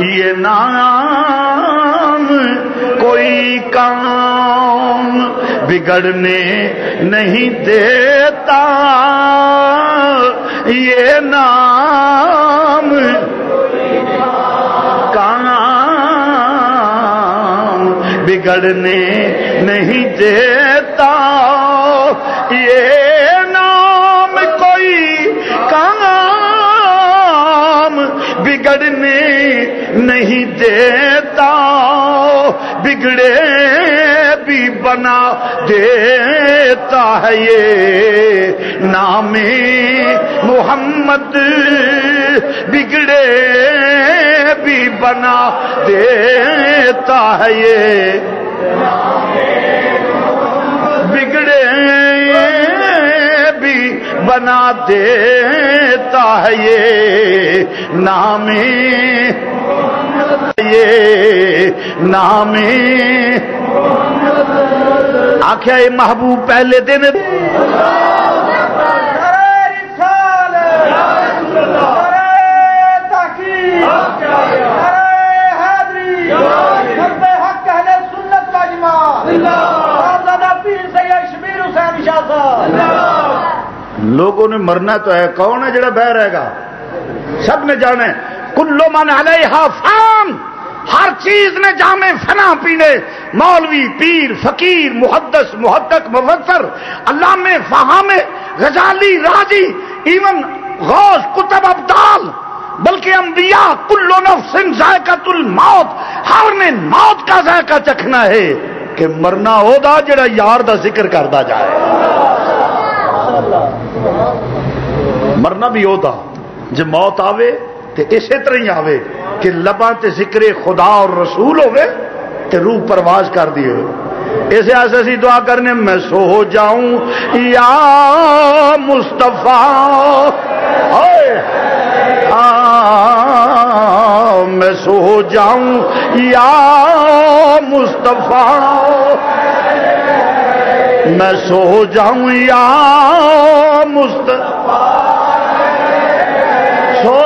یہ نام کوئی کام بگڑنے نہیں دیتا۔ یہ نام کام بگڑنے نہیں دیتا۔ نہیں دیتا، بگڑے بھی بنا دیتا ہے یہ نام محمد، بگڑے بھی بنا دیتا ہے یہ بگڑے بھی بنا دیتا ہے یہ نام یہ نام آخیا یہ محبوب پہلے دن۔ لوگوں نے مرنا تو ہے۔ کون ہے جڑا بہ رہے گا؟ سب نے جانے کلو من علیہ فان۔ ہر چیز نے جامے فنا پینے، مولوی، پیر، فقیر، محدث محدق مفسر علام فہام غزالی راجی ایون غوث کتب ابدال، بلکہ انبیاء کلو نفس ذائقہ الموت، ہر نے موت کا ذائقہ چکھنا ہے کہ مرنا ہوگا جڑا یار دا ذکر کرتا جائے۔ مرنا بھی ہوتا۔ جب موت آوے تو اسی طرح ہی آوے کہ لباں تے ذکر خدا اور رسول ہوئے تے روح پرواز کر دیے اسے ایسے دعا کرنے، میں سو جاؤں۔ یا مصطفیٰ ہاں، میں سو جاؤں۔ یا مصطفیٰ، میں سو جاؤں۔ یا مصطفیٰ، سو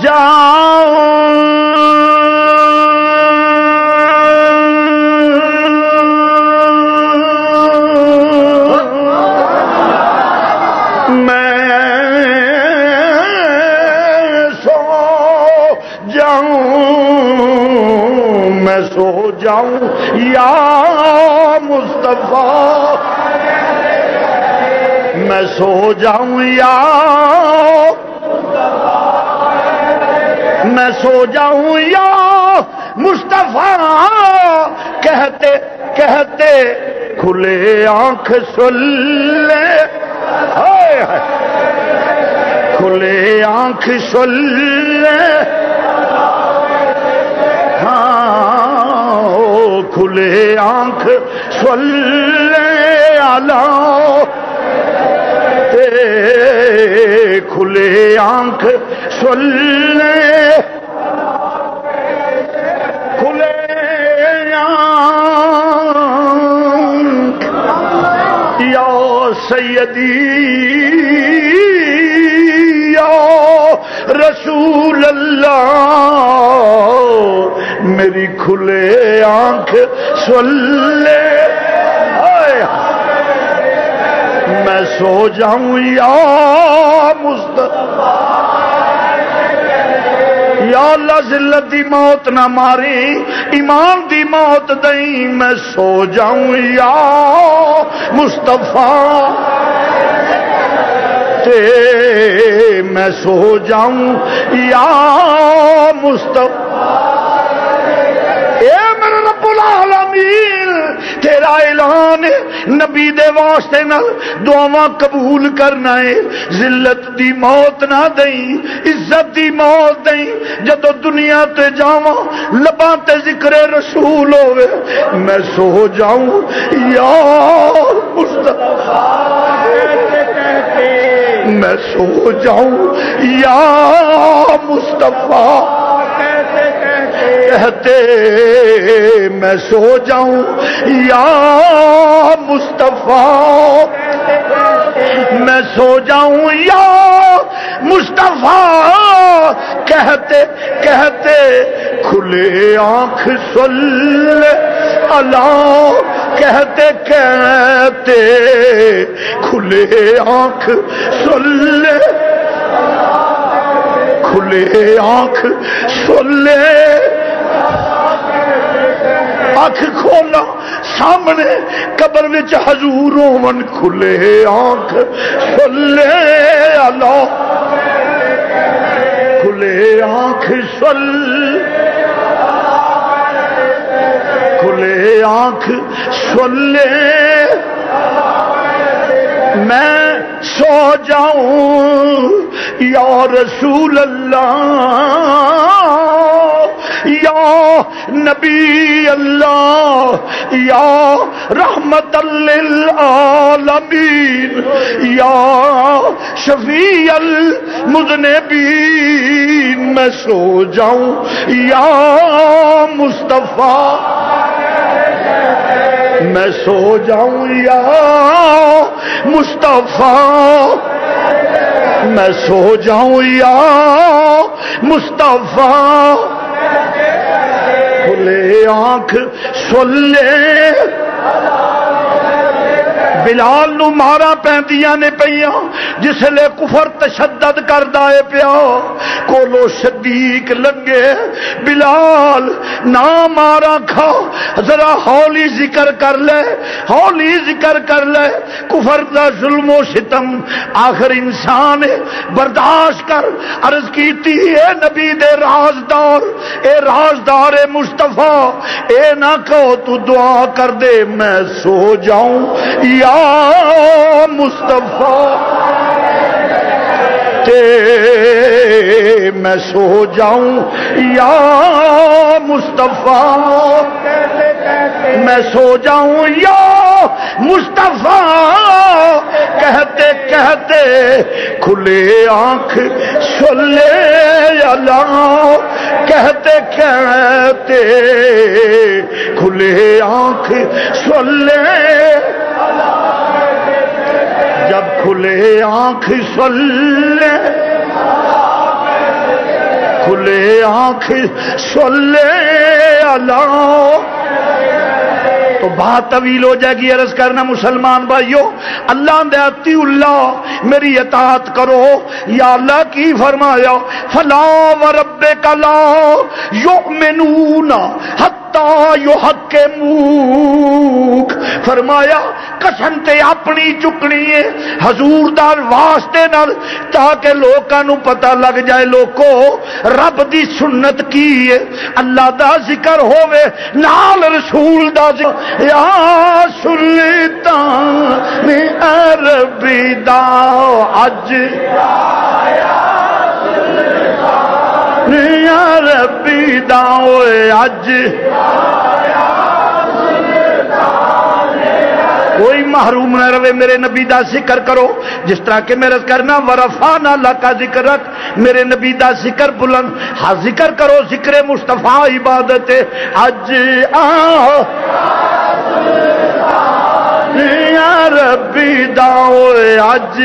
جاؤں۔ میں سو جاؤں میں سو جاؤں۔ یا مصطفیٰ میں سو جاؤں۔ یا میں سو جاؤں، یا مصطفیٰ، کہتے کہتے، کھلے آنکھ سلے کھلے آنکھ سلے ہاں کھلے آنکھ سلے آلہ کھلے آنکھ سلے کھلے آنکھ۔ یا سیدی یا رسول اللہ میری کھلے آنکھ سلے میں سو جاؤں، یا مصطفیٰ، یا اللہ ذلت دی موت نہ ماری، ایمان دی موت دئی میں سو جاؤں، یا مصطفیٰ، تے میں سو جاؤں، یا مصطفیٰ، اے میرے رب العالمین، تیرا اعلان نبی دے واسطے نال دعاواں قبول کرنا ہے۔ ذلت دی موت نہ دئی عزت دی موت دئی جدو دنیا تے جاواں، لباں تے ذکر رسول ہوے میں سو جاؤں۔ یا مصطفی، میں سو جاؤں۔ یا مصطفیٰ۔ کہتے، میں سو جاؤں. یا مصطفیٰ، میں سو جاؤں. یا مصطفیٰ، کہتے کہتے، کھلے آنکھ سل اللہ کہتے کہتے، کھلے آنکھ سل کھلے آنکھ سلے اکھ کھولا سامنے قبر وچ حضور ہون کھلے، آنکھ سلے، اللہ۔ کھلے، آنکھ سل۔ کھلے، آنکھ سلے۔ میں سو جاؤں، یا رسول اللہ۔ یا نبی اللہ، یا رحمت للعالمین، یا شفیع المذنبین، میں سو جاؤں، یا مصطفیٰ، میں سو جاؤں، یا مصطفیٰ، میں سو جاؤں، یا مصطفیٰ کھلے آنکھ سلے بلال نو مارا پہندیاں نے پہیاں جس لے کفر تشدد کر دائے پیا۔ کولو صدیق لگے بلال نہ مارا کھا۔ ذرا ہولی ذکر کر لے ہولی ذکر کر لے۔ کفر دا ظلم و ستم آخر انسان برداشت کر۔ عرض کیتی اے نبی دے رازدار، اے رازدار اے مصطفیٰ، اے نہ کہو تو دعا کر دے، میں سو جاؤں۔ یا مصطفیٰ میں سو جاؤں۔ یا مصطفیٰ، میں سو جاؤں۔ یا مصطفیٰ، کہتے کہتے کھلے آنکھ، سلے اللہ کہتے کہتے کھلے آنکھ، سلے جب کھلے آنکھ سلے، کھلے آنکھ سلے، اللہ۔ تو بات طویل ہو جائے گی، عرض کرنا مسلمان بھائیو، اللہ دیتی اللہ، میری اطاعت کرو۔ یا اللہ کی فرمایا، فلا و رب کلا یؤمنون، حتی یو حق موک فرمایا، قسم تے اپنی چکنی ہے، حضور دار واسطے نال، تاکہ لوکاں نو پتہ لگ جائے لوکو، رب دی سنت کی ہے۔ اللہ دا ذکر ہووے، نال رسول دا ذکر۔ یا سلطان عربی دا اج ربی دا اج کوئی محروم نہ رہے میرے نبی دا ذکر کرو. جس طرح کہ میرا کرنا ورفا نہ کا ذکر رکھ. میرے نبی دا ذکر بلند. ہاں ذکر کرو ذکر مستفا عبادت اج آ ربی داؤ اج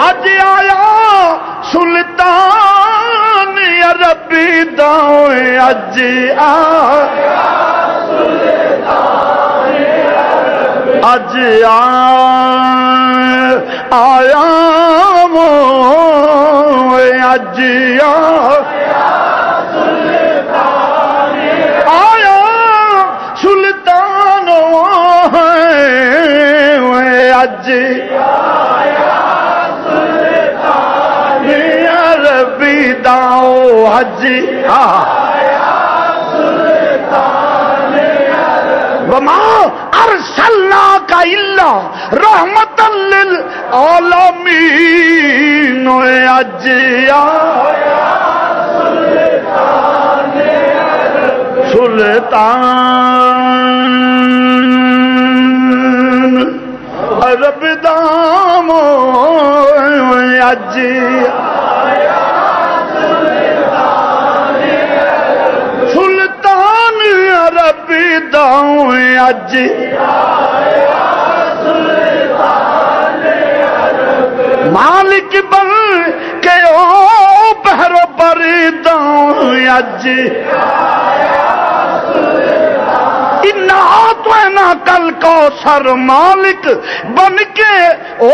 اج آیا سلطان ربی داؤ اج اج آیا اج آیا سلطان اج داؤ حج ہاں، ہاں۔ وما ارسلنا کا الا رحمت للعالمین اج سلطان۔ رب دام اج سلطان رب داؤ اج۔ مالک بن بہرو بردوں اج۔ تو کل کو سر مالک بن کے او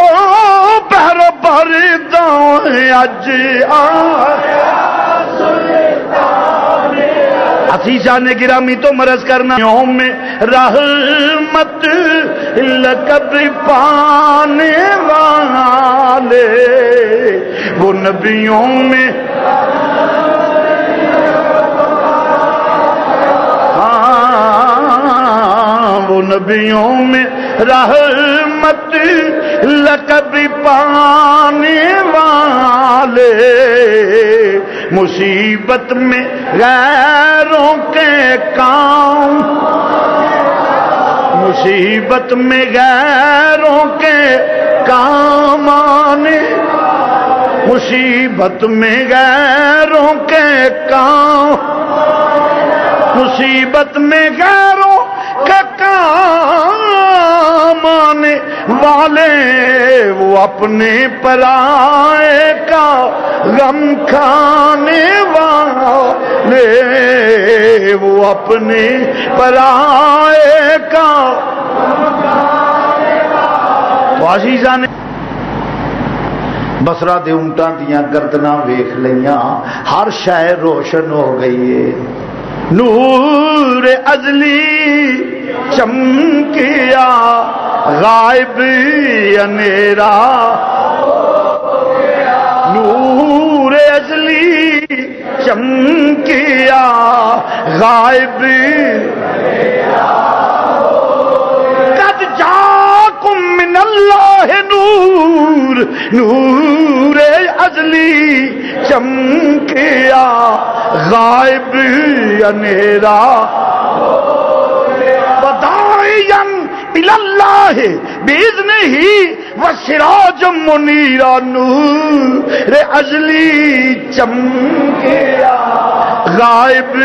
بہرو بردوں اج۔ آ حفیظہ نے گرامی تو مرض کرنا یوم میں رحمت لقب پانے والے۔ وہ نبیوں میں ہاں، وہ نبیوں میں رحمت لقب پانے والے مصیبت میں غیروں کے کام مصیبت میں غیروں کے کام آنے مصیبت میں غیروں کے کام مصیبت میں غیروں کے کام آنے والے وہ اپنے پرائے کا غم کھانے والے وہ اپنے پرائے کا عزیزہ نے بسرا دے اونٹاں دیا گردنا ویخ لیا ہر شہ روشن ہو گئی ہے۔ نور ازلی چمکیا، غائب انیرا نور ازلی چمکیا، غائب قد جاکم من اللہ نور نور ازلی چمکیا، غائب انیرا اللہ بیزن ہی وہ سراج منیرا نور ازلی چمکیا غائب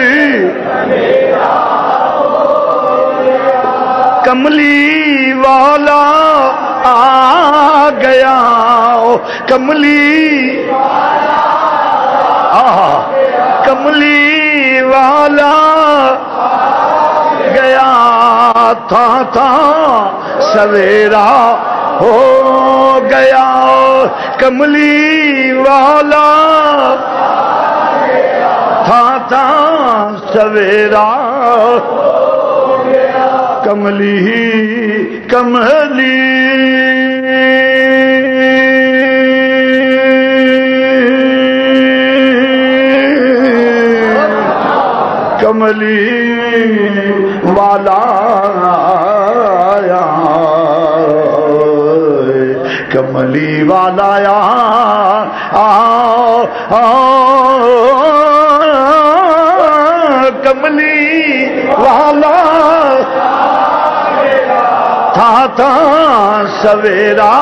کملی والا آ گیا، کملی کملی والا تھا تھا سویرا ہو گیا کملی والا تھا تھا سویرا کملی کملی کملی والا کملی والا یا کملی والا تھا تھا سویرا۔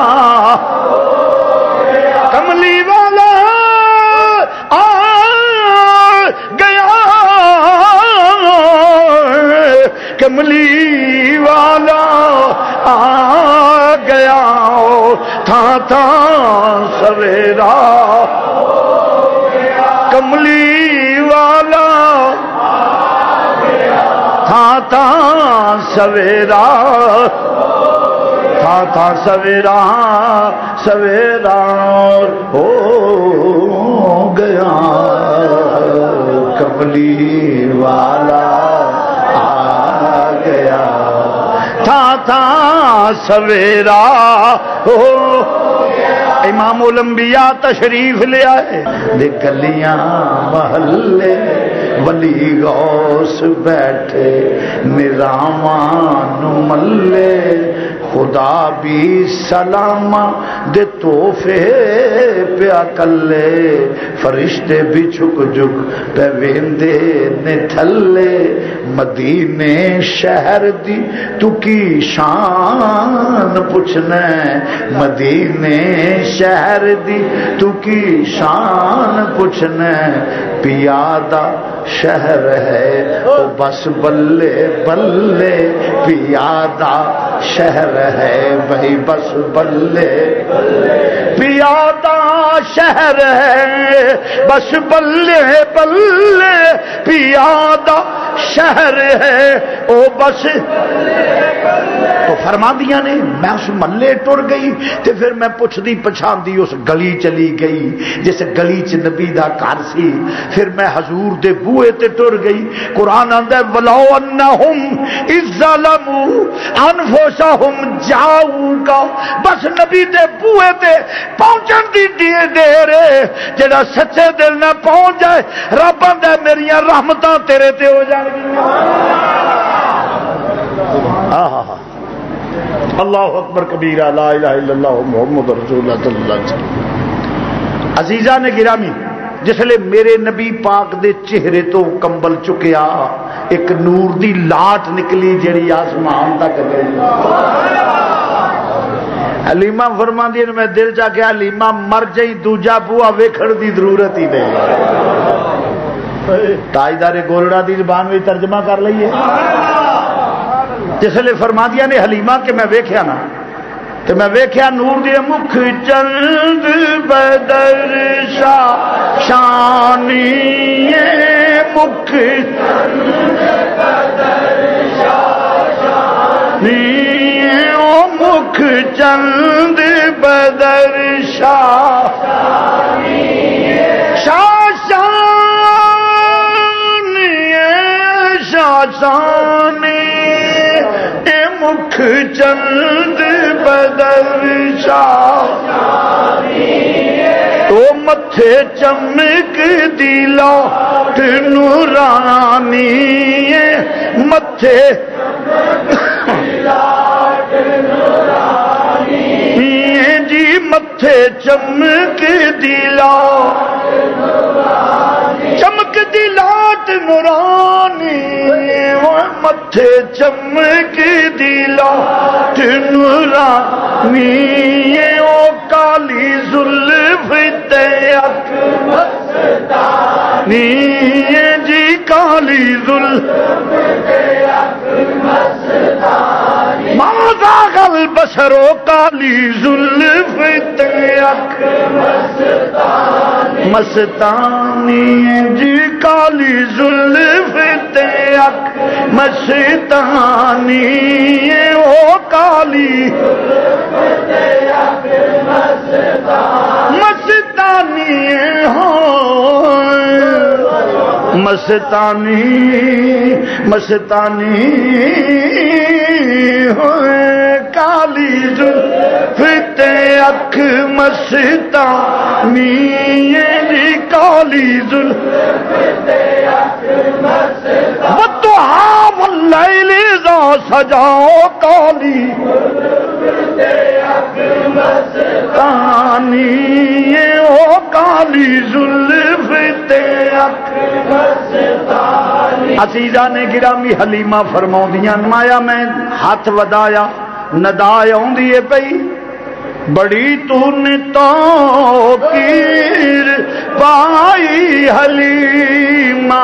کملی والا آ گیا تھا تھا سویرا۔ کملی والا تھا تھا سویرا۔ تھا تھا سویرا سویرا ہو گیا۔ کملی والا تھا تھا سویرا۔ ہو امام الانبیاء تشریف لے آئے۔ دے گلیاں محلے ولی غوث بیٹھے نرامان ملے۔ خدا بھی سلام دے توفے پیا کلے فرشتے بھی چھک جھک پہ ویندے نے تھلے۔ مدینے شہر دی تو کی شان پوچھنا مدینے شہر دی تو کی شان پوچھنا پیادہ شہر ہے، او بس بلے بلے، پیادہ شہر ہے بھائی بس بلے۔ پیادہ شہر ہے بس بلے بلے۔ پیادہ شہر ہے۔ او بس۔ تو فرما دیا نے، میں اس محلے ٹر گئی تے پھر میں پوچھتی پچھاندی اس گلی چلی گئی، جس گلی چ نبی دا گھر سی۔ پھر میں حضور دے بوئے تے ٹر گئی۔ قرآن آندا ولو انہم ظلموا انفسہم جاؤ کا بس نبی دے بوئے تے پہنچن دی دیے دیر، جڑا سچے دل نہ پہنچ جائے رب آندا میریاں رحمتاں تیرے تے ہو جان۔ گی اللہ اکبر کبیرہ، لا الہ الا اللہ محمد رسول اللہ صلی اللہ علیہ وسلم۔ عزیزہ نے گرامی جسلے میرے نبی پاک دے چہرے تو کمبل چکیا، ایک نور دی لاٹ نکلی جڑی آسمان تک گئی۔ حلیمہ فرما دی میں دل چا کیا حلیمہ مر جئی دوجا بوا ویکھن دی ضرورت ہی نہیں۔ تاجدار گولڑا دی زبان میں ترجمہ کر لئیے۔ جس لیے فرما دیا نے حلیمہ کہ میں ویکھیا نا تو میں ویکھیا نور دی مکھ چند بدر شاہ، شانی مکھ مکھ چند بدر شاہ شاہ شاہ اے مکھ چند بدر شاہ۔ تو متھے چمک دلا نورانی متھے۔ جی متھے چمک دلا چم چمک دلات نورانی متھے چمک دلات نورانی او کالی زلف اک جی کالی زلف گل بسرو کالی زلف مستانی جی کالی زلف اک۔ مستانی او کالی۔ مستانی ہو۔ مستانی مستانی ہوئے کالی زلفت اکھ مستانی جی کالی زلفت بدوہا واللیل ذا سجاؤ کالی۔ مستانی او کالی زلفت اکھ عزیزہ نے گرامی حلیمہ فرما دیا مایا میں ہاتھ ودایا ندا آدھی پئی بڑی تون تو کیر پائی حلیمہ،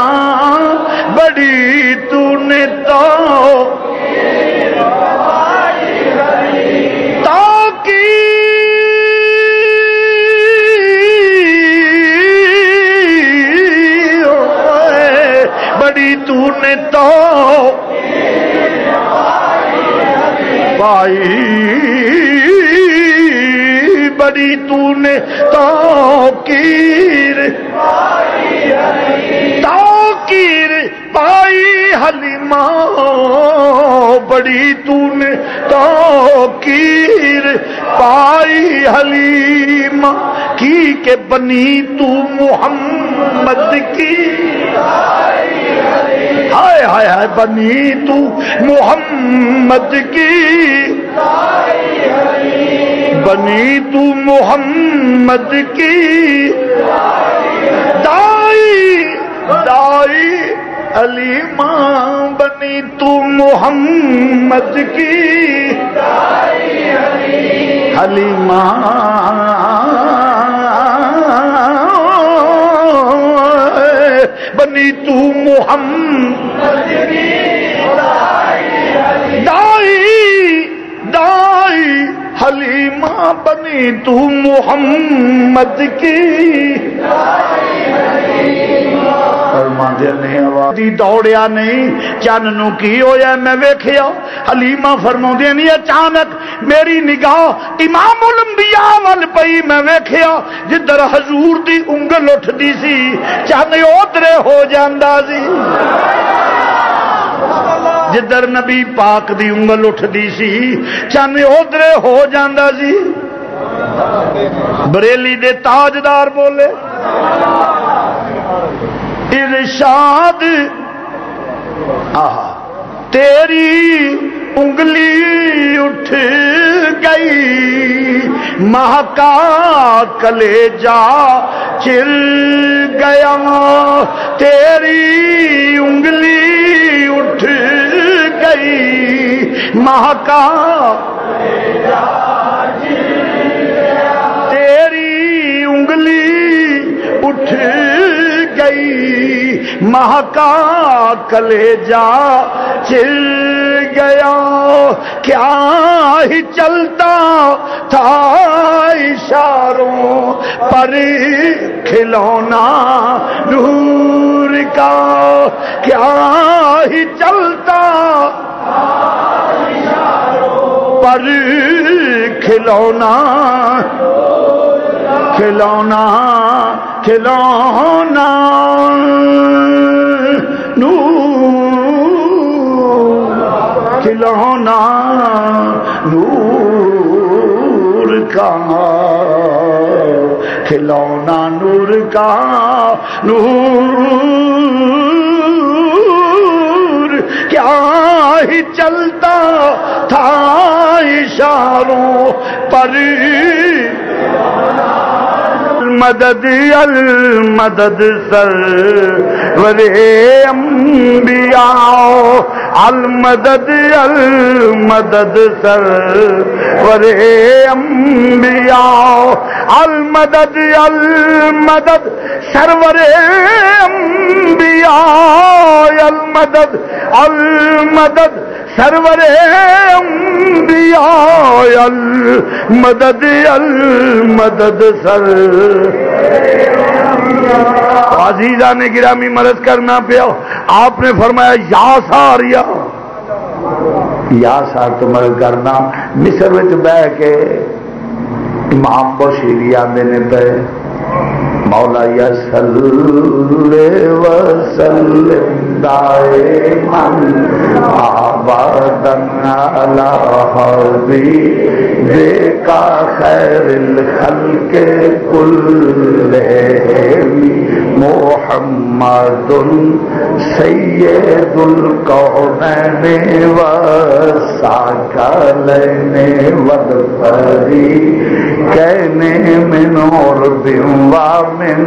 بڑی تون تو بڑی تو نے تو پائی بڑی تو نے تو کیر پائی حلیمہ، بڑی تو نے تاکیر۔ پائی حلیمہ، کی کہ بنی تو محمد کی؟ ہائے ہائے ہائے، بنی تو محمد کی۔ بنی تو محمد کی دائی دائی علی ماں بنی تو محمد کی علی بنی تو محمد دائی دائی حلیم ماں بنی تو محمد کی۔ دوڑیا نہیں چن نو کی ہویا میں ویکھیا۔ حلیمہ فرما نہیں، اچانک میری نگاہ امام الانبیاء ول پئی۔ میں ویکھیا، جدھر حضور دی انگل اٹھتی سی چند ادھر ہو جاندہ سی۔ جدھر نبی پاک دی انگل اٹھتی سی چند ادھر ہو جاندہ سی۔ بریلی دے تاجدار بولے۔ ارشاد، آہا، تیری انگلی اٹھ گئی۔ مہکا کلے جا چر گیا۔ تیری انگلی گئی مہکا تیری انگلی اٹھ گئی مہکا کلے جا چل گیا کیا ہی چلتا تھا اشاروں پر کھلونا نور کا کیا ہی چلتا پر کھلونا کھلونا کھلونا نور کھلونا نور کا کھلونا نور کا نور کیا ہی چلتا تھا اشاروں پر؟ المدد المدد سر ورے امبیا المدد المدد سر ورے المدد المدد سرور انبیاء، المدد المدد سرور انبیاء المدد المدد سر۔ عزیزہ نے گرامی مدد کرنا پیا آپ نے فرمایا، یا ساریا۔ یا سار تو مدد کرنا۔ مصر بہ کے امام بشیری آدھے نے پہ مولا یا یسل وسلم دائمن آبادن علی حبیبک خیر الخلق کلہم محمد سید القونین والساکلین والفری کہنے من عربیم من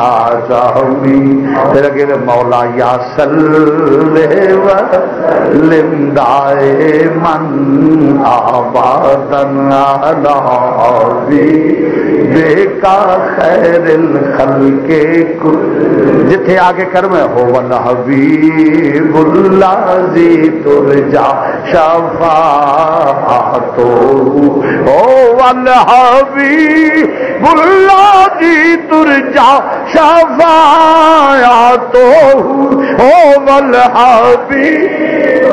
آزامی مولا یا صلی وسلم. دائمن آبادن علی بیکا خیر الخلق جتھے آگے کر میں ہو ون والحبیب اللہ زی ترجا شفاعتو ہو والحبیب اللہ زی ترجا شفاعتو ہو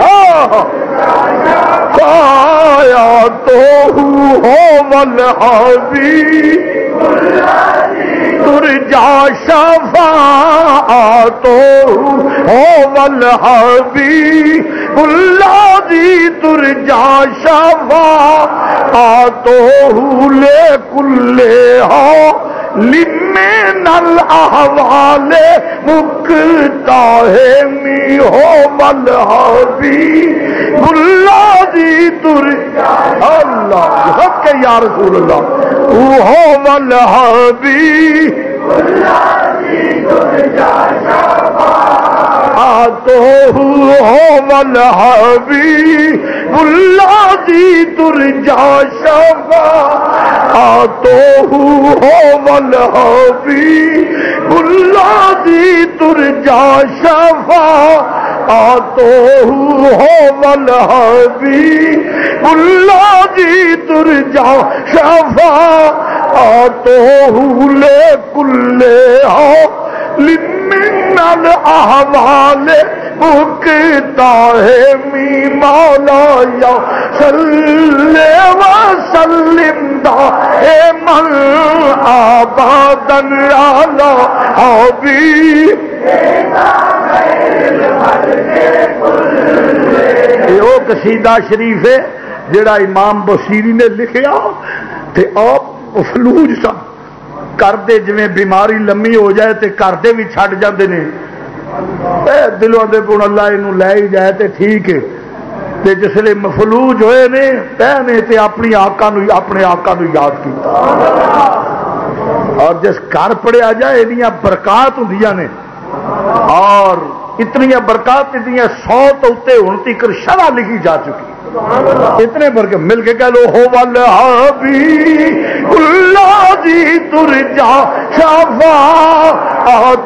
ہاں۔ والحبیب پایا تو ہو والحبیب ترجا شفا تو ہو والحبیب اللہ دی ترجا شفا تو لے کلے ہو۔ لمن الاحوال مکتا ہے می ہو والحبیب اللہ دی ترجا اللہ، حق کے یا رسول اللہ۔ ہو والحبیب اللہ دی ترجا شفا تو ہو والحبیب اللہ دی ترجا شفا تو ہو والحبیب اللہ دی ترجا شفا آتو ہو مل اللہ جی تر جا شفا آ تو ہوں لے کلے ہو لمن احوال بکتا ہے می مولا یا سلے و سلم دا اے من آبادن آلا آبی یہ قصیدہ شریف ہے جڑا امام بصیری نے لکھیا، تے آپ فلوج سن۔ سا کردے جویں بیماری لمبی ہو جائے تے کردے بھی چھڈ جاندے نے اے دلوں دے پون اللہ اینو لے ہی جائے تے ٹھیک ہے تے جسلے مفلوج ہوئے نے پہ نے تے اپنی آقا نو اپنے آقا نو یاد کیتا اور جس گھر پڑیا جائے یہ برکات ہوں نے اور اتنی برکات اتنی سو تو اتنے ہوں تک شرح لکھی جا چکی اتنے برکت مل کے کہہ لو، ہو ول اللہ جی تر جا شافا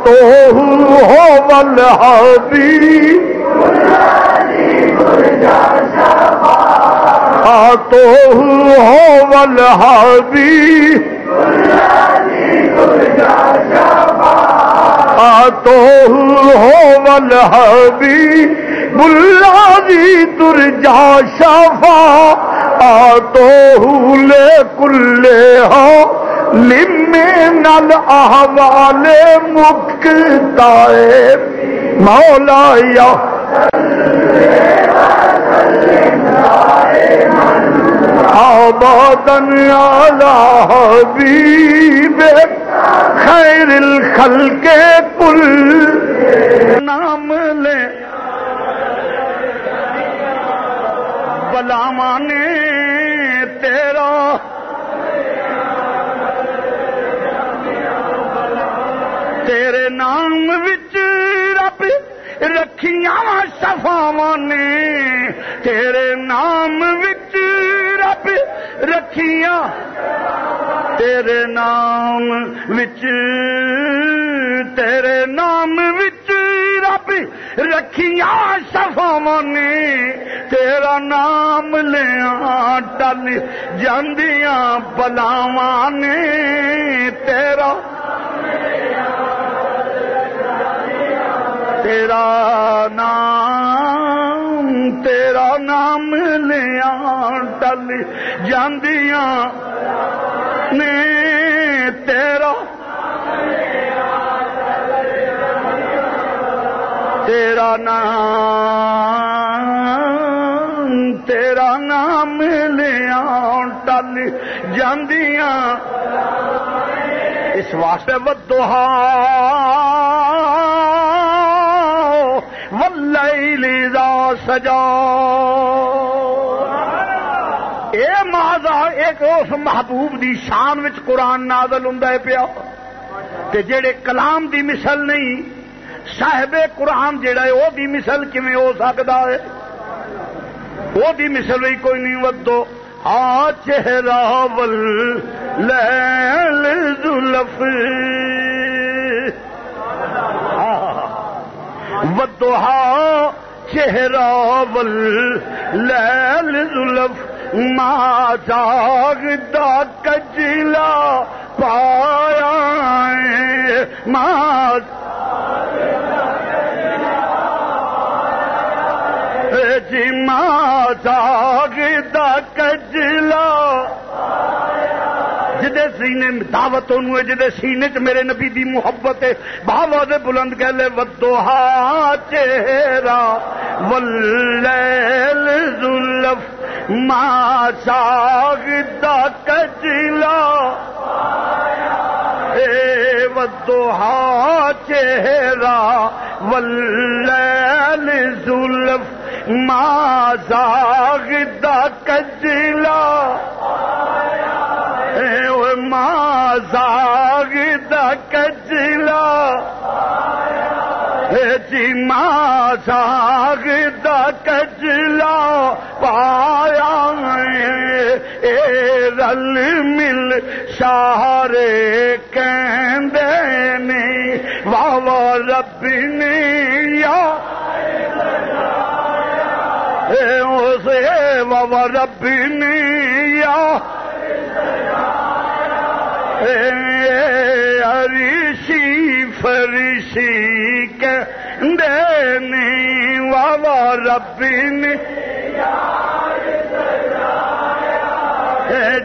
تو ہو ول تو ہو ول تو ہو ول بلا جی تر جا شفا آ تو لے کلے ہو لمے نل احوال مکتا مولا یا آبادن آلہ حبیب خیر الخلق کل نام لے۔ بلاوانے تیرا۔ تیرے نام وچ رب رکھیاں شفاوا نے۔ تیرے نام وچ رب رکھیاں تیرے نام وچ تیرے نام وچ رب رکھیاں شفاوا نے تیرا نام لیا ٹل جاندیاں بلاواں نے تیرا تیرا نام تیرا نام لیا ٹل جاندیاں نے تیرا تیرا نام تیرا نام لیا ٹل جاندیاں اس واسطے ودوہا واللیل دا سجا۔ اے مادا ایک اس محبوب دی شان وچ قرآن نازل ہوں پیا۔ تے جڑے کلام دی مثل نہیں، صاحب قرآن جڑا ہے وہ دی مثل کیویں ہو سکتا ہے؟ وہ دی مثل بھی کوئی نہیں ودو۔ آ چہرہ ول لیل زلف ودوہا چہرہ ول لیل زلف، ما جاگ دا کجلا پایا ما جی ماں جاگ دا کجلا جدے سینے دعوت ہے، جدے سینے چ میرے نبی دی محبت ہے۔ بہاوا دے بلند کہہ لے ودو ہا چہرا ولیل زلف ما ساگ دا کجلا۔ اے ودو ہا چہرا ولیل زلف ما ساگ دا کجلا۔ زاگ دا کجلا۔ جی ماں ساگ دا کجلا۔ پایا اے رل مل سارے کہ واہ رب نے یا۔ اے سے بابا ربی یا۔ ریشی فرشی کے دینی بابا ربی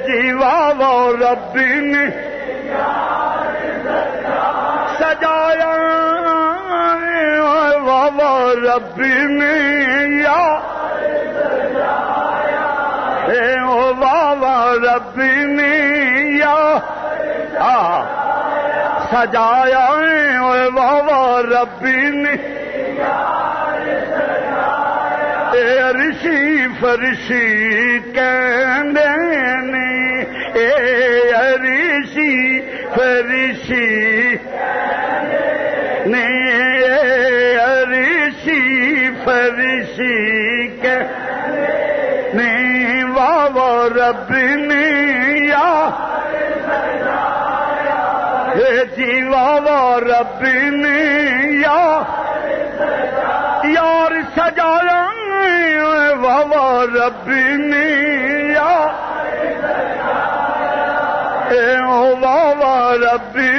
جی بابا ربی سجایا بابا ربی یا او بابا ربی یا ہاں, ہاں. سجایا بابا ربی رشی فرشی کہنے اے رشی فرشی نے۔ رشی فرشی کہنے بابا ربی یا جی بابا ربی یا یار سجایا بابا ربی یا او بابا ربی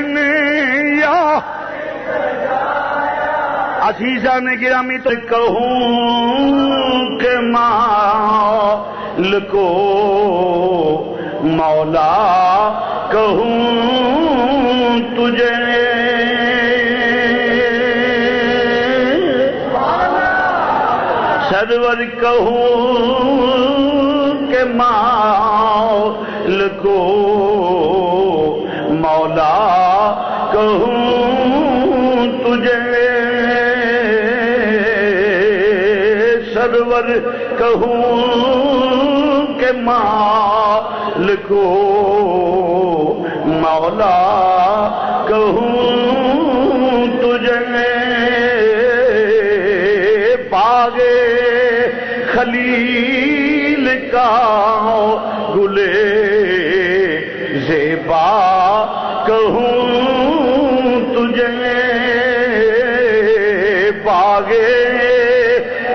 یا عزیزہ نے گرامی تو کہوں کہ مال کو مولا کہوں تجھے۔ سرور کہوں کہ مال کو مولا کہوں تجھے۔ سرور کہوں کہ مال کو مولا کہوں تجھے باغے خلیل کا گلے زیبا کہوں تجھے باغے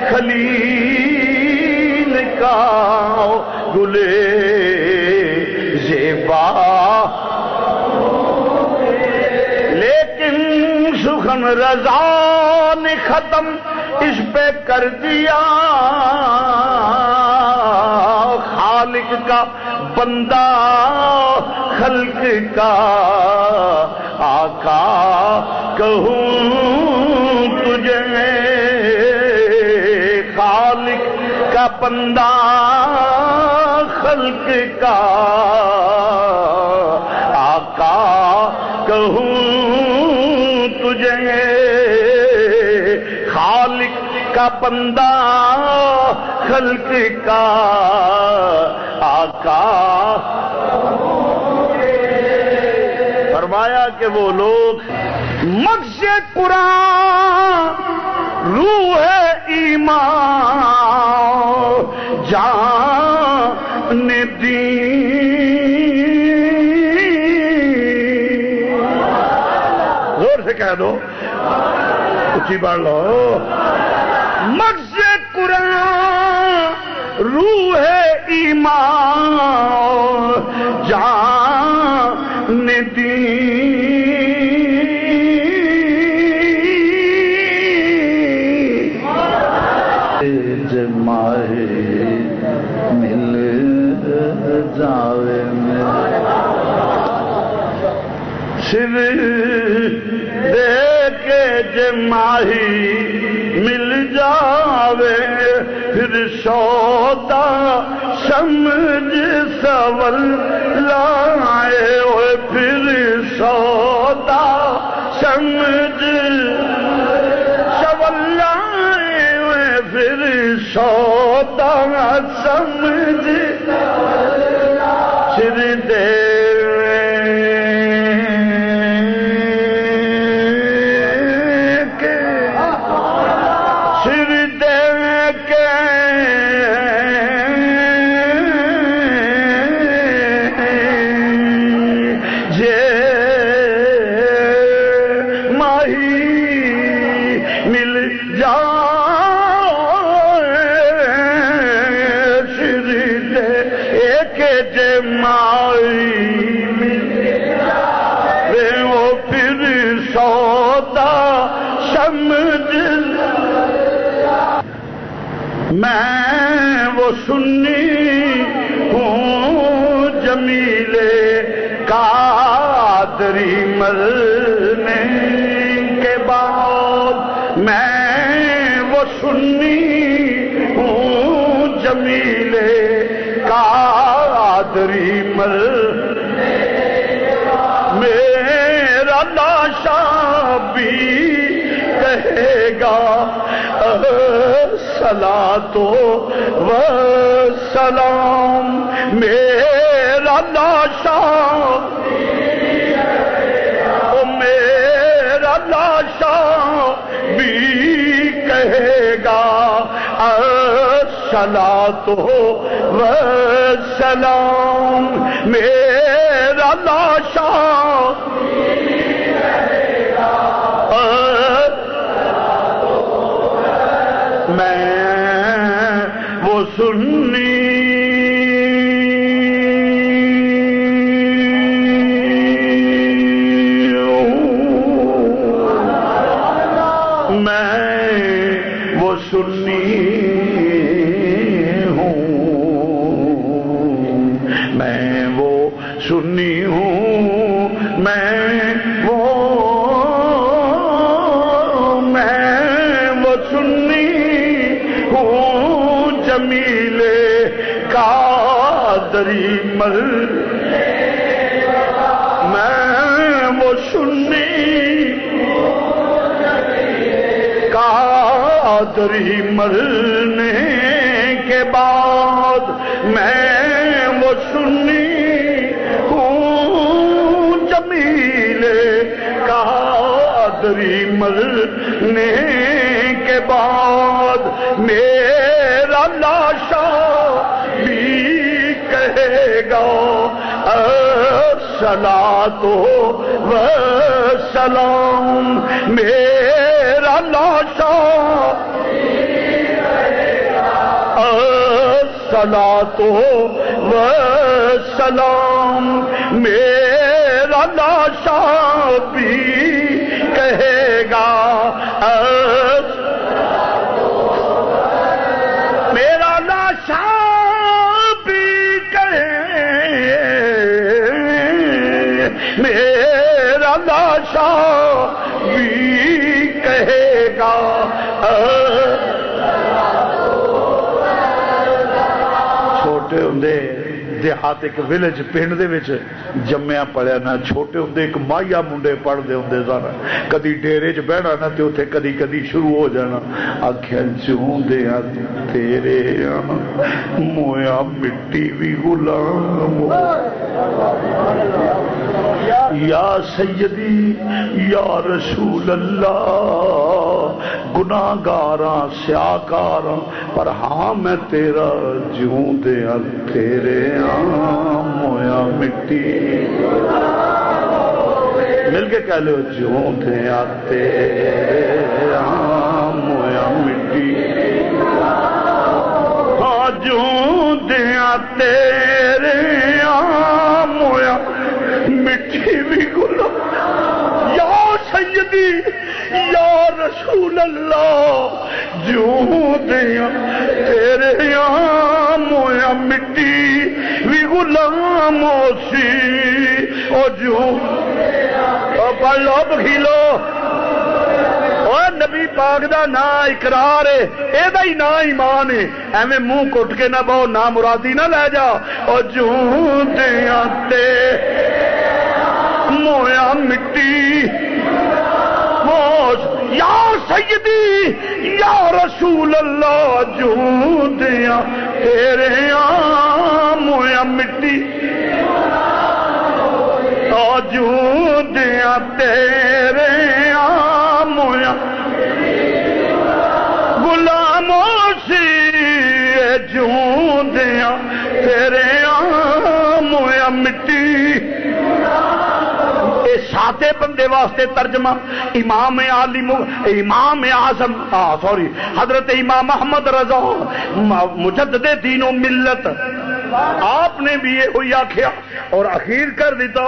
خلیل کا رضا نے ختم اس پہ کر دیا۔ خالق کا بندہ، خلق کا آقا، کہوں تجھے؟ خالق کا بندہ، خلق کا بندہ خلق کا آقا۔ فرمایا کہ وہ لوگ مغز قرآن، روح ایمان، جان دی زور سے کہہ دو۔ اچھی بڑھ لو مغز قرآن، روح ایمان، جان دی جماہ مل جاوے میں۔ شر دے کے جماہی مل جاوے، پھر سودا سمجھ سول لائے ہوئے پھر سودا سمجھ سول لائے ہوئے پھر سودا سمجھ مرنے کے بعد میں وہ سنی ہوں جمیلے قادری مر میرا لاشا بھی کہے گا سلا تو و سلام، میرا لاشا سلا تو و سلام میرا لاشان مل۔ میں وہ سنی۔ قادری مرنے کے بعد میں وہ سنی۔ ہوں جمیلے قادری مرنے کے بعد میرا سلا تو و سلام میرا لاشا۔ سلا تو و سلام میرا لاشا بھی دیہات ایک ولج پنڈ جمیا پڑیا نہ، چھوٹے ہوں ایک ماہیا منڈے پڑھتے ہوں سن کدی ڈیرے چ بہنا نہ تے اتنے کدی کدی شروع ہو جانا۔ آخیا چوں تیرے مویا مٹی بھی غلام یا سیدی، یا رسول اللہ گناگارا سیاکار پر ہاں میں تیرا جوں دیا تیرے ہاں مویا مٹی۔ مل کے کہہ لو جوں دیا تیرے ہاں مویا مٹی۔ ہاں جوں دیا تیرے سیدی یا رسول اللہ جو دیا تیرے مویا مٹی بھی غلام سی. او جو پڑھ لو بکھیلو نبی پاک دا نا اقرار ہے، اے دا ہی نا ایمان ہے۔ ایویں منہ کٹ کے نہ بہو نہ مرادی نہ لے جا۔ او جو دیا تے مویا مٹی یا سیدی یا رسول اللہ جو دیا تیرے مویا مٹی؟ جو دیا تیرے ساتے بندے واسطے ترجمہ۔ امام عالم، امام اعظم سوری، حضرت امام محمد رضا مجدد دین و ملت۔ آپ نے بھی یہ ہوئی آخیا اور اخیر کر دیتا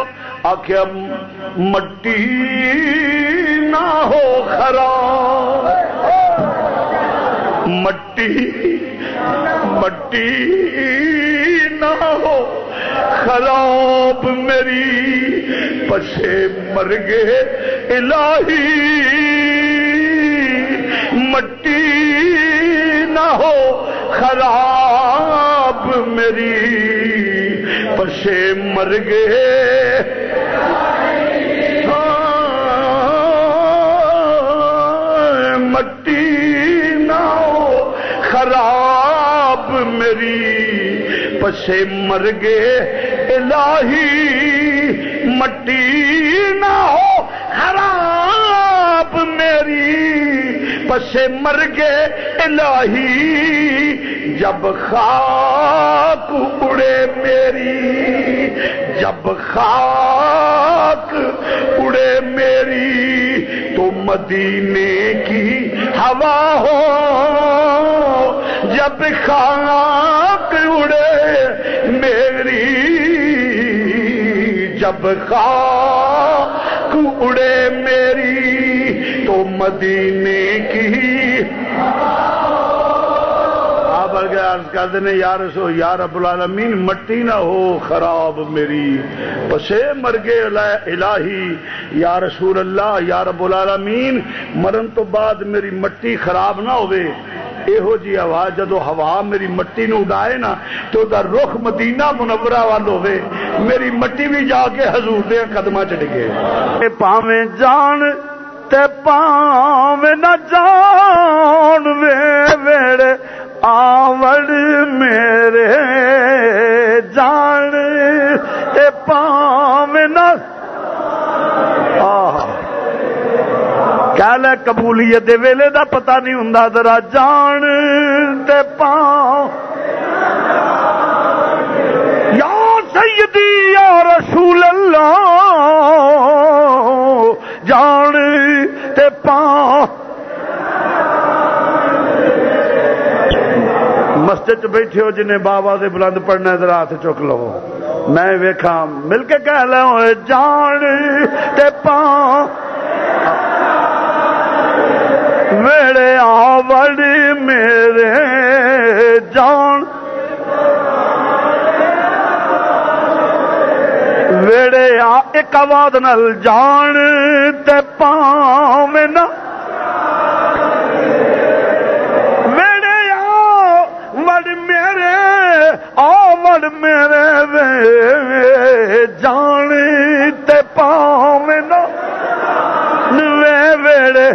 آخیا مٹی نہ ہو خراب۔ مٹی مٹی نہ ہو خراب میری پسے مر گئے الہی۔ مٹی نہ ہو، خراب میری پسے مر گئے۔ ہاں، میری۔ پسے مر گئے، الہی مٹی نہ ہو، خراب میری پسے مر گئے، الہی جب خاک اڑے میری، جب خاک اڑے میری، تو مدینے کی ہوا ہو۔ جب خاک اڑے، میری، جب خاک اڑے میری، تو مدینے کی آپ عرض کر دینے رب العالمین، مٹی نہ ہو، خراب میری۔ پسے مرگے الہی، یا رسول اللہ، یا رب العالمین، مرن تو بعد میری مٹی خراب نہ ہوئے۔ یہو جی ہوا جدو ہوا میری مٹی نو اڈائے نا تو دا رخ مدینہ منورہ وال ہوئے میری مٹی بھی جا کے حضور دے قدمہ چڑھ گئے پاویں جان تے پاویں نہ جان وے ویڑے آوڑ میرے جان تے پاویں کہہ لے قبولیت دے ویلے دا پتہ نہیں ہوں ذرا جان تے پاؤ یا سیدی یا رسول اللہ جان تے پاؤ مسجد بیٹھے ہو جنہیں بابا سے بلند پڑھنا ذرا ہاتھ چک لو میں ویکھا مل کے کہہ لو جان تے پاؤ میرے آوڑ میرے جان۔ ویڑے آ، ایک آواز نل جان تے پاؤں نا۔ ویڑے میرے وے جان تے پاؤں نا وے ویڑے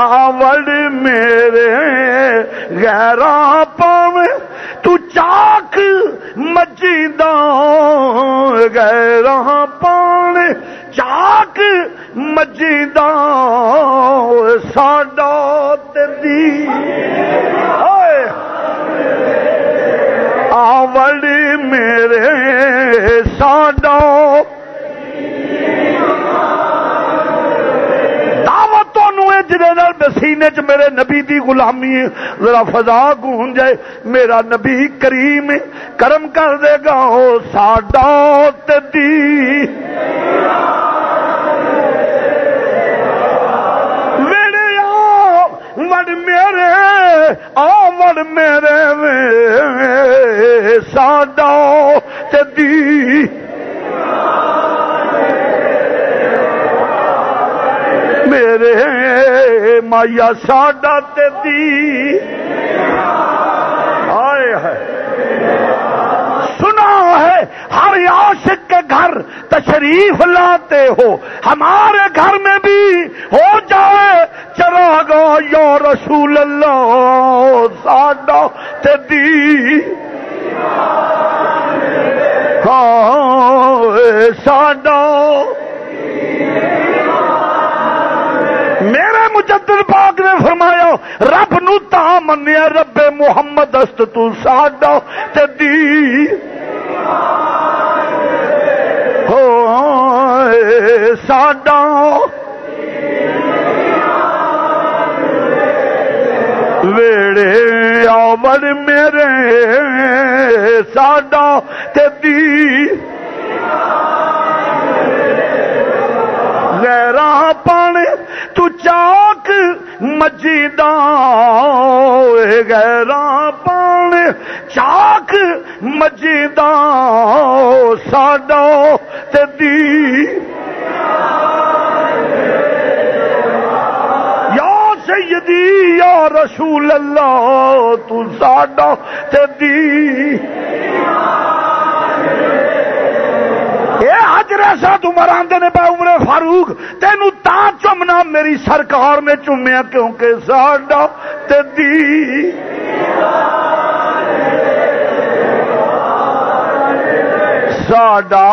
آوڑ میرے گہرا پاوے تو چاک مجید گہرا پانے چاک مجید ساڈا دی آوڑ میرے، ساڈا سینے چ میرے نبی دی غلامی ذرا فضا گون جائے۔ میرا نبی کریم کرم کر دے گا او ساڈا تی وڑ میرے، آ میرے ساڈا تی میرے مایا ساڈا دی۔ آئے ہے۔ سنا ہے، ہر عاشق کے گھر تشریف لاتے ہو۔ ہمارے گھر میں بھی ہو جائے۔ چراغا یا رسول اللہ، ساڈا دی۔ ہاں ساڈا۔ میرے مجدد پاک نے فرمایا، رب نو تا منیا، رب محمد است تو ساڈا تے دی ہو ساڈا۔ ویڑے آمن میرے ساڈا تے دی غیرہ پانے تو چاک مجیدہ غیرہ پانے چاک مجیدہ ساڈا تے دی سیدی، یا رسول اللہ، تو ساڈا تے دی حجر سات عمر نے پہ عمر فاروق تین تا چمنا میری سرکار میں چومیا کیونکہ ساڈا تے دی۔ ساڈا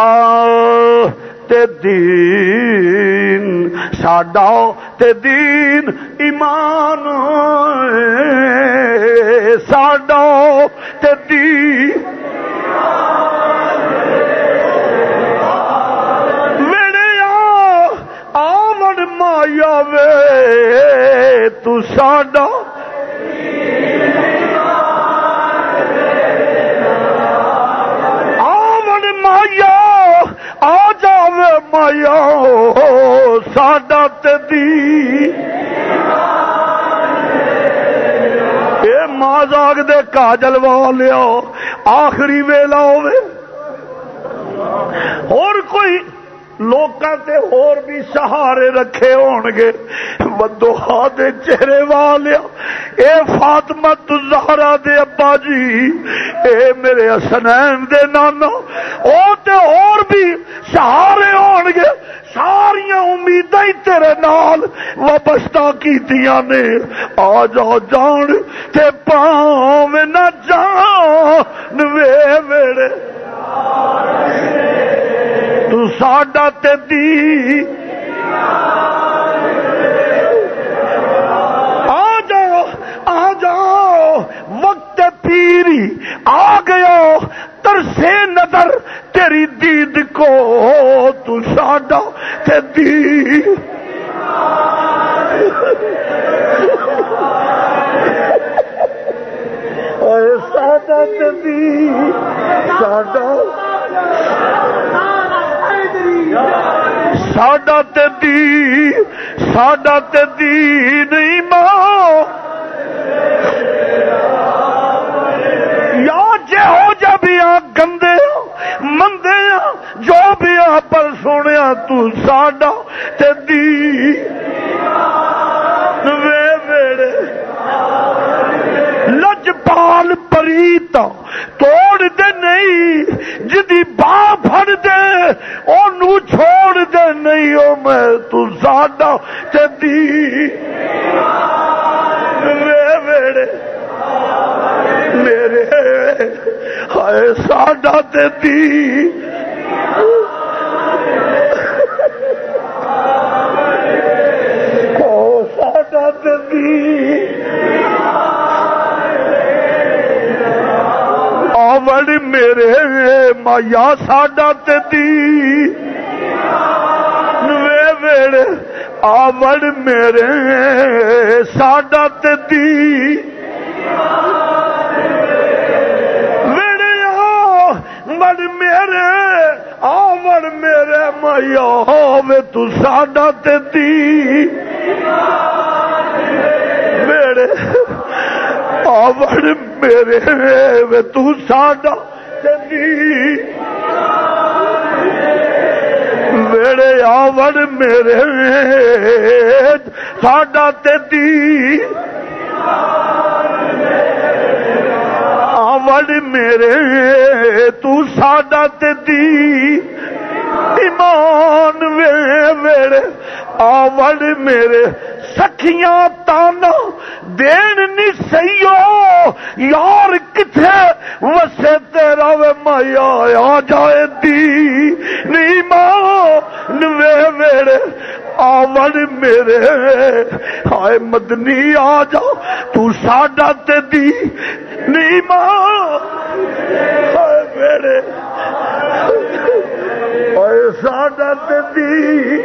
تے دین ساڈا تے دین ایمان۔ ساڈا تے دین آمن مایا وے تو ساڈا آ جاوے مایا، ساڈا تدی ماں جاگ دے کاجل والیا آخری ویلا ہوے اور کوئی لوکاں تے اور بھی سہارے رکھے ہون گے بدو دے چہرے والے، اے فاطمہ زہرا دے ابا جی اے میرے حسنین دے نانا۔ او تے اور بھی سہارے ہون گے ساریا امید ہی تیرے نال وابستہ کیتیاں نے۔ آ جا جان تے پاؤں نہ جان وے ویڑے۔ تو ساڈا تے دی۔ میرے، ساڈا تی ویڑے میرے آوڑ میرے مایا وے تو ساڈا تی ویڑے آوڑ میرے، وے تو ساڈا۔ ویڑے آوڑ میرے ساڈا تی آوڑ میرے تو ساڈا تی ایمان وے ویڑے آوڑ میرے سکھیاں تانا دین نی سیو۔ یار کتھے وسے تیرا وے مایا آ جائے دی۔ نی ماں نوے ویڑے آوڑ میرے، ہائے مدنی آ جا، تو ساڈا تے دی نی ماں ہائے ویڑے ہائے ساڈا تے دی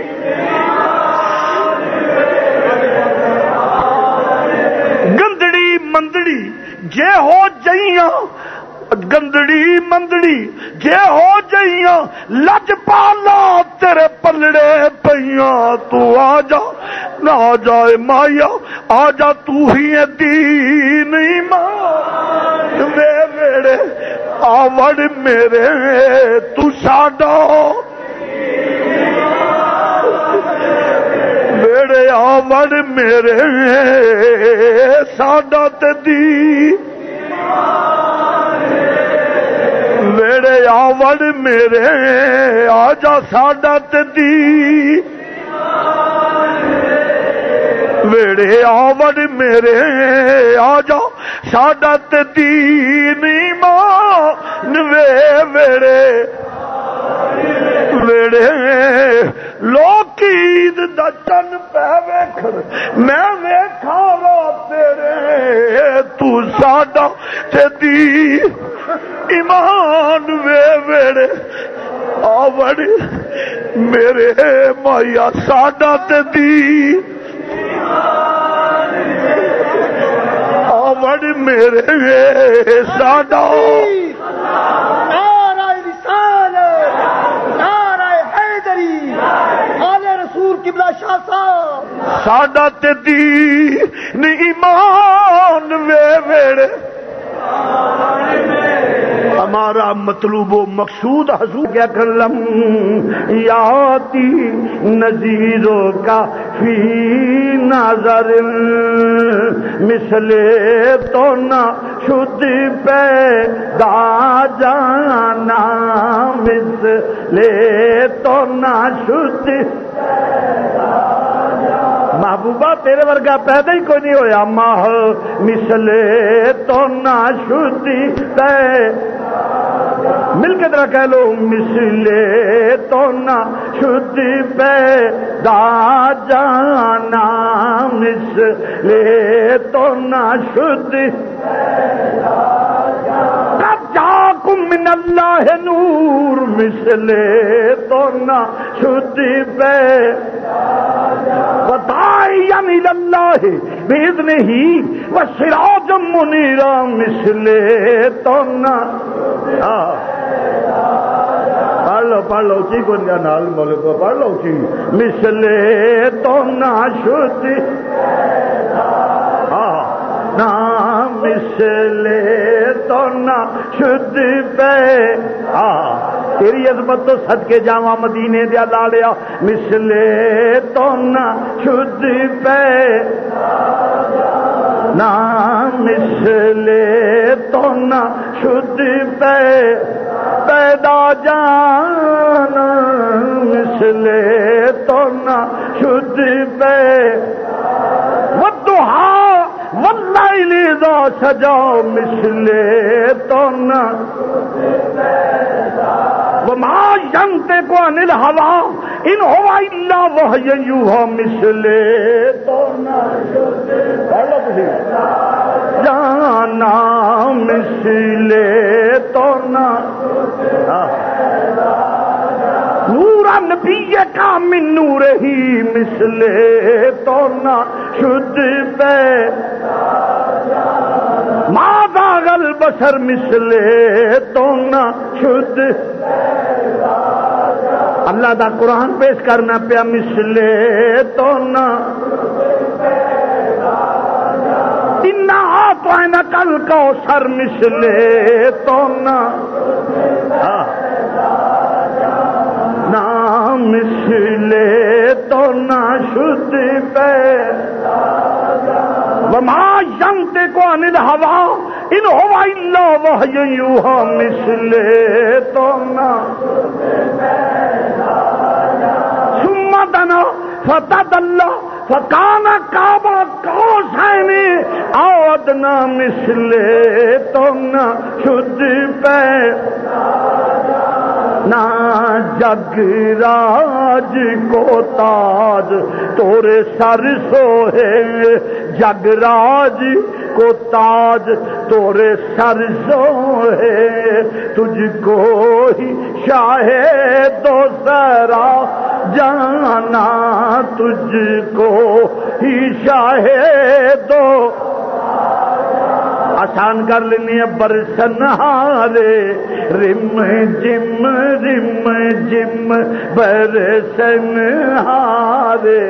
گندڑی مندڑی، جے ہو جائیاں گندڑی مندڑی جے ہو جائیاں، لج پالا تیرے پلڑے پیاں تو آ جا، نہ آ جائے مایا، آ جا تو ہی دین ایمان۔ وے ویڑے آوڑ میرے، تو ساڈا ویڑے آوڑ میرے، ساڈا تے دی ویڑے آوڑ میرے آ جا ساڈا تے دی۔ ویڑے آوڑ میرے آ جا ساڈا تے دین ایمان وے ویڑے ویڑے لوک عید دا چن پہ ویکھن، میں ویکھا رو تیرے، تو ساڈا ایمان وے ویڑے آوڑ میرے مایا ساڈا تے دی آوڑ میرے ساڈا۔ قبلہ شاہ صاحب۔ ساڈا تے دین ایمان وے ویڑے۔ ہمارا مطلوب و مقصود حضور کیا کرلم یاتی نظیروں کا فی نظر مثلے تو نہ شد پیدا جانا، مثلے تو نہ شد محبوبہ تیرے ورگا پیدا ہی کوئی نہیں ہویا۔ ماہ مسلے تو نہ شدی تے۔ مل کے طرح کہہ لو مسلے تو نہ شدی پہ دا جانا مسلے تو نہ شدی جاکم من اللہ نور مسلے تو نہ شدی پہ۔ وداعیم اللہ بیدن ہی و سراج منیرا مسلے تو نہ۔ پڑھ لو پڑھ لو، چی کون نال بولے کو پڑھ لو چی۔ مسلے تو نہ شدی نہ مسلے تو نہ شد پہ تیری عظمت تو سد کے جاوا مدینے دیا لاڑیا مسلے تو نہ شد پہ نہ مسلے تو نہ شد پہ پیدا جانا مسلے تو نہ شد پہ واللیل اذا سجا مسلے تو نہ۔ وما ينطق عن الهوى ان هو الا وحي يوحى مثله تو جانا مثلے تو نہ۔ نور نبی کا من نور ہی مثلے تو نہ۔ شد پہ۔ مادا گل بسر مسلے تو نہ شد اللہ دا قرآن پیش کرنا پیا مسلے تو نہ۔ تو کل کو سر مسلے تو نہ۔ نہ مسلے تو نہ شد پہ۔ وما ینتے کو انل ہوا ان ہوا الا وحی یوہا مسلے تو نہ ثم دنا فتد اللہ فکان کعبہ او ادنا مسلے تو نہ شد پہ. نہ جگ راج کو تاج، تورے سر سوہے جگ راج کو تاج، تورے سر سوہے تجھ کو ہی شاہ دو سرا جانا، تجھ کو ہی شاہ دو آسان کر لینی ہے برسن ہارے رم جم رم جم، برسن ہارے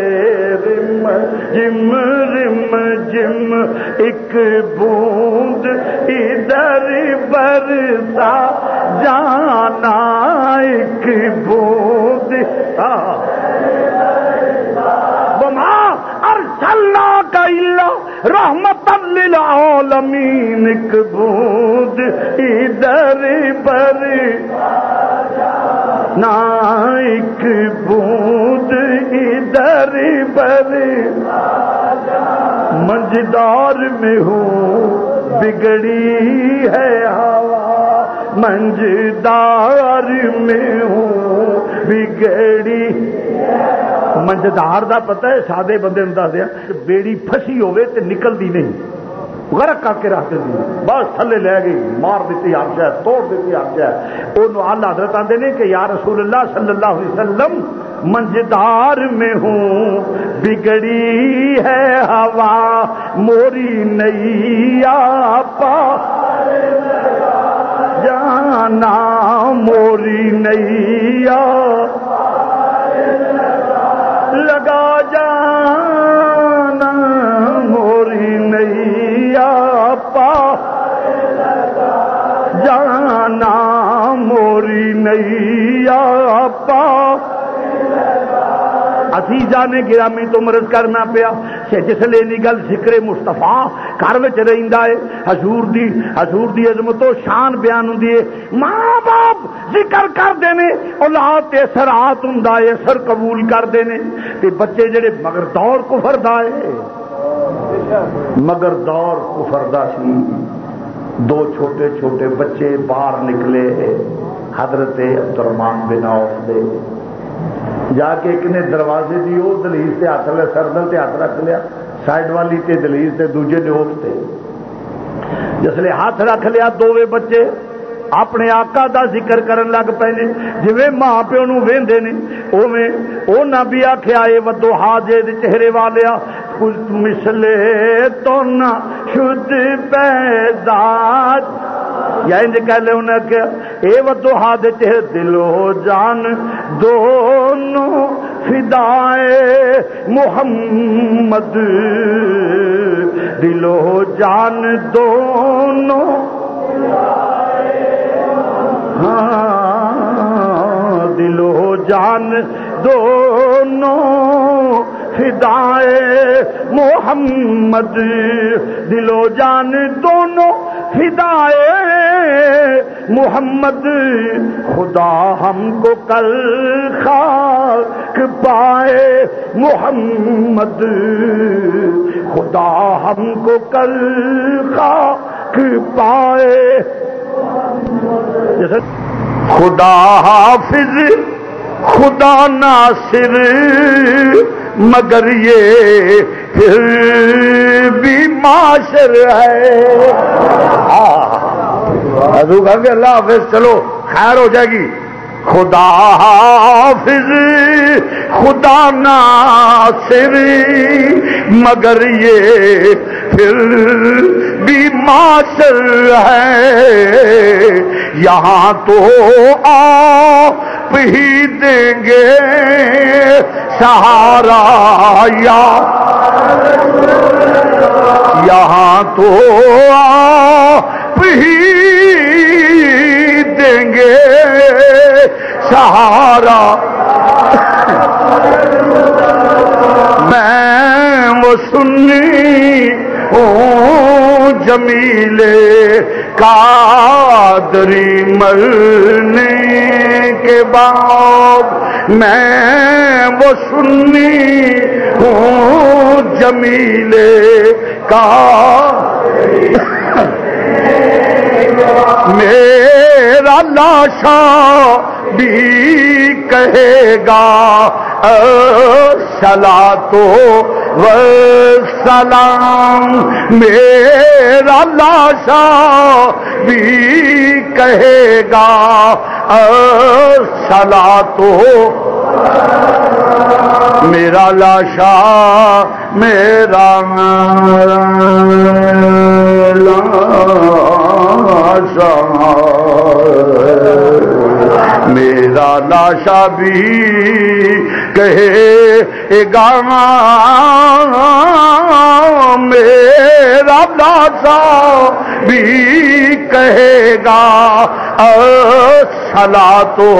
رم جم رم جم، ایک بوند ادھر برسا۔ جانا ایک بوند۔ ہاں۔ وما ارسلنا کا اللہ رحمت للعالمین، ایک بوند ادھر پر۔ نا ایک بوند ادھر پر۔ منجدار میں ہوں، بگڑی ہے ہوا۔ منجدار میں ہوں، بگڑی منجدار دا پتہ ہے، سادے بندے نے دس دیا بیڑی پھسی ہوے تے نکلدی نہیں۔ غرق کر کے رکھ دی بس تھلے لے گئی، مار دیتی آپ سے توڑ دیتی آپ سے وہ آلہ حضرت آتے نے کہ یا رسول اللہ صلی اللہ علیہ وسلم، منجدار میں ہوں، بگڑی ہے ہوا، موری نئی پا جانا، موری نئی لگا جانا موری نئی پا اسی جانے گرامی تو مرض کرنا پیا۔ جس لیے گل سکرے مستفا گھر میں ہے۔ حضور دی حضور دی عظمت و شان بیان ہوں ماں باپ ذکر کرتے ہیں۔ اولاد تے سرات ہوں سر قبول کرتے ہیں۔ تے بچے جڑے مگر دور کفر دا ہے۔ مگر دور کفر دا سی دو چھوٹے چھوٹے بچے باہر نکلے حضرت عبد الرحمان بن عوف دے۔ جا کے ایک نے دروازے دی وہ دلیز سے ہاتھ لیا سردل سے ہاتھ رکھ لیا سائڈ والی تے دلیز سے دوجے نے اس سے جسے ہاتھ رکھ لیا دونوں بچے، اپنے آقا دا ذکر کرن لگ پے نے۔ جی ماں پیو نو وہدے نے اوے او نہ بھی آخیا اے ودو حاجے چہرے والیا کچھ مسلے تو نہ شد پیدا۔ یا انج کہہ لے انہیں کہ اے ودو ہاتھ چہرے دلو جان، دونوں فدائے محمد۔ دلو جان دونوں ہاں دلو جان دونوں فدائے محمد۔ دلو جان دونوں فدائے محمد۔ خدا ہم کو کل خاک پائے محمد۔ خدا ہم کو کل خاک پائے۔ خدا حافظ، خدا ناصر۔ مگر یہ پھر بھی معاشر ہے۔ حضور کہ اللہ حافظ، چلو، خیر ہو جائے گی۔ خدا حافظ، خدا ناصر، مگر یہ پھر بھی معاشر ہے۔ یہاں تو آ آپ ہی دیں گے سہارا یا یہاں تو آپ ہی دیں گے سہارا میں وہ سنی ہوں جمیلے قادری مرنے کے بعد میں وہ سنی ہوں جمیلے کا میرا لاشا بھی کہے گا سلا تو سلام میرا لاشا بھی کہے گا سلا تو میرا لاشا میرا لاشا۔ میرا لاشا بھی کہے گا میرا لاشا بھی کہے گا۔ سلا تو